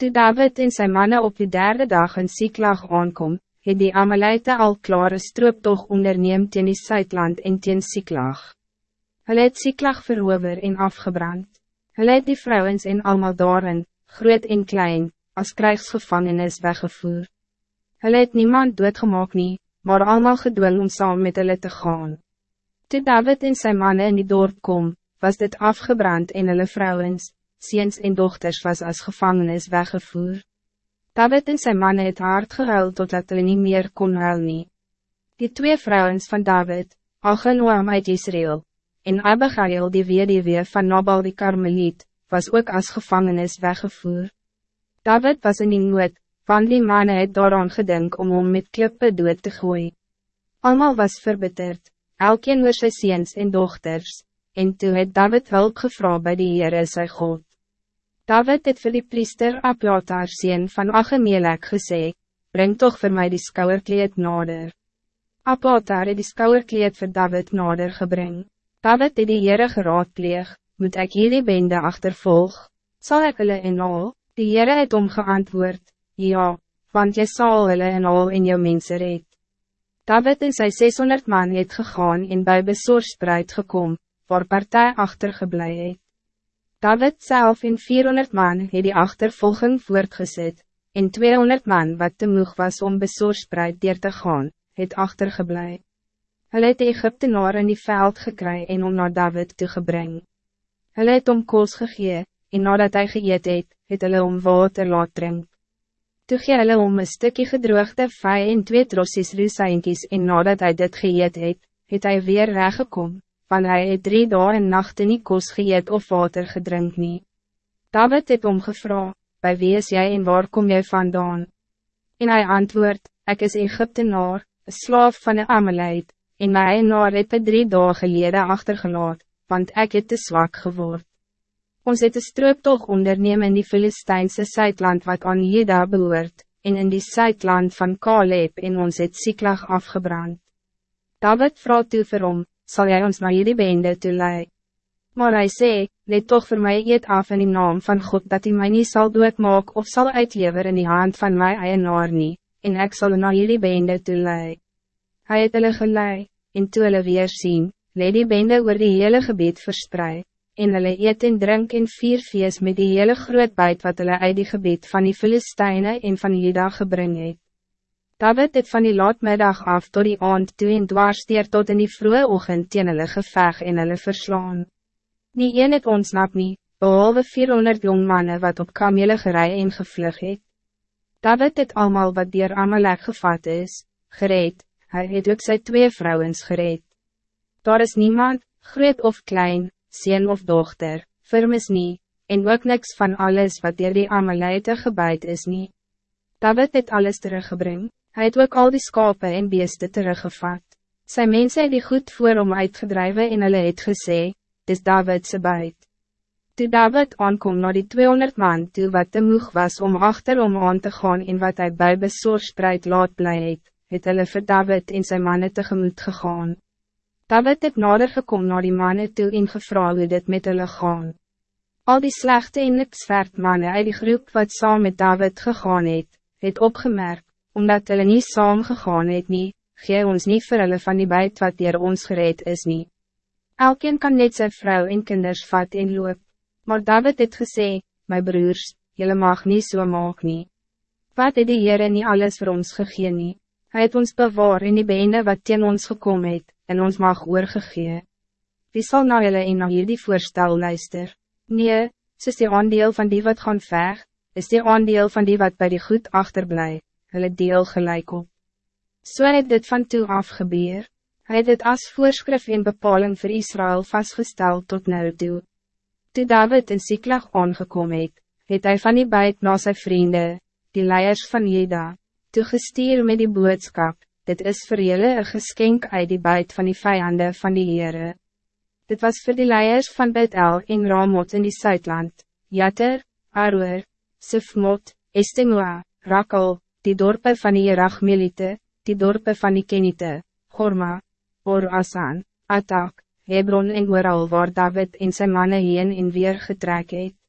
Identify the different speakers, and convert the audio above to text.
Speaker 1: Toe David en zijn mannen op die derde dag in Siklag aankom, het die Amalite al klare strooptog onderneem teen die Zuidland en teen Siklag. Hulle het Siklag verover en afgebrand. Hulle het die vrouwens en almal daarin, groot en klein, als krijgsgevangenis weggevoer. Hulle het niemand doodgemaak nie, maar allemaal gedwing om saam met hulle te gaan. Toe David en zijn mannen in die dorp kom, was dit afgebrand en hulle vrouwens, ziens en dochters was als gevangenis weggevoer. David en zijn mannen het hard gehuild totdat hulle niet meer kon huil nie. Die twee vrouwens van David, Achenoam uit Israël, en Abigail die weduwee van Nabal die Karmeliet, was ook als gevangenis weggevoer. David was in die nood, want die mannen het daaraan gedink om hom met klippe dood te gooien. Almal was verbitterd, elkeen oor sy seens en dochters, en toe het David hulp gevra by die Heere sy God. David het vir die priester Abjatar sien van Achemelek gesê, breng toch voor mij die skouwerkleed nader. Abjatar het die skouwerkleed voor David nader gebring. David het die Heere geraadpleeg, moet ik hierdie bende achtervolg? Zal ik hulle in al? Die Heere het omgeantwoord, ja, want jy sal hulle in al in jou mense red. David en sy 600 man het gegaan en by besorspreid gekom, waar partij achtergeblij het. David zelf in 400 man het die achtervolging voortgezet, en 200 man wat te moeg was om besoerspreid dier te gaan, het achtergeblij. Hulle het Egyptenaar in die veld gekry en om naar David te gebring. Hulle het om koos gegee, en nadat hij geëet het, het hulle om water laat drink. Toe gee hulle om een stukje gedroogde vij en twee trossies roeseinkies en nadat hij dit geëet het, het hy weer reggekom want hij het drie dagen en nachten niet kos geëet of water gedrink nie. David het omgevra, bij wie is jij en waar kom jij vandaan? En hij antwoord, ik is Egyptenaar, een slaaf van de Amaleit, en my eienaar het het drie dagen geleden achtergelaat, want ik het te zwak geword. Ons het een strooptog onderneem in die Filistijnse Zuidland wat aan Jeda behoort, en in die Zuidland van Kaleb en ons het Siklag afgebrand. David vraagt toe vir hom, zal jij ons naar jullie bende toe lei. Maar hij zei, let toch voor mij eet af in die naam van God dat hij mij niet zal doodmaak of zal uitlever in die hand van mij eienaar nie, en ik zal naar jullie bende toe lei. Hij het hulle gelei, en toe hulle weer sien, leid die bende oor die hele gebied verspreid, en hulle eet en drink en vier feest met die hele groot buit wat hulle uit die gebied van die Filistijnen en van Juda gebring het. David het van die laatmiddag af tot die aand toe en dwarsteer tot in die vroege ochtend teen hulle geveg en hulle verslaan. Nie een het ontsnap nie, behalve 400 jong mannen wat op kamele gerei en gevlug het. David het allemaal wat dier Amalek gevat is, gereed, hij het ook sy twee vrouwens gereed. Daar is niemand, groot of klein, sien of dochter, firmis nie, en ook niks van alles wat dier die Amalite gebuid is nie. David het alles teruggebring. Hij het ook al die skape en beeste teruggevat. Zijn mensen het die goed voor om uitgedreven en hulle het gesê, dis Davidse buit. Toe David aankom na die 200 man toe wat te moeg was om achterom aan te gaan en wat hij bij besoerspreid laat bly het, het hulle vir David en zijn mannen tegemoet gegaan. David het nader gekom na die mannen toe en gevra hoe dit met hulle gaan. Al die slechte en niksverd mannen uit die groep wat saam met David gegaan het, het opgemerkt, omdat hulle nie saam gegaan het nie, gee ons niet vir hulle van die buit wat dier ons gereed is nie. Elkeen kan net zijn vrouw en kinders vat en loop, maar David het gesê, my broers, jullie mag niet so maak nie. Wat het die Heere nie alles voor ons gegee nie? Hy het ons bewaar in die bende wat teen ons gekomen het, en ons mag oorgegee. Wie zal nou jullie en na hierdie voorstel luister? Nee, soos die aandeel van die wat gaan veg, is die aandeel van die wat bij die goed achterblijft hulle deel gelijk op. So het dit van toe af gebeur, hy het dit as voorskrif en bepaling voor Israël vastgesteld tot nou toe. Toe David in Siklag aangekom het, het hy van die buit na sy vriende, die leiers van Jeda, toegestuur met die boodskap, dit is voor julle een geskenk uit die buit van die vijanden van die Heere. Dit was voor die leiers van Bethel en Ramot in die Zuidland, Jatter, Aroer, Sifmot, Estimua, Rakel, die dorpen van die Rachmelite, die dorpen van die Kenite, Gorma, Or Asan, Atak, Hebron en Oral waar David en zijn mannen heen en weer getrek het.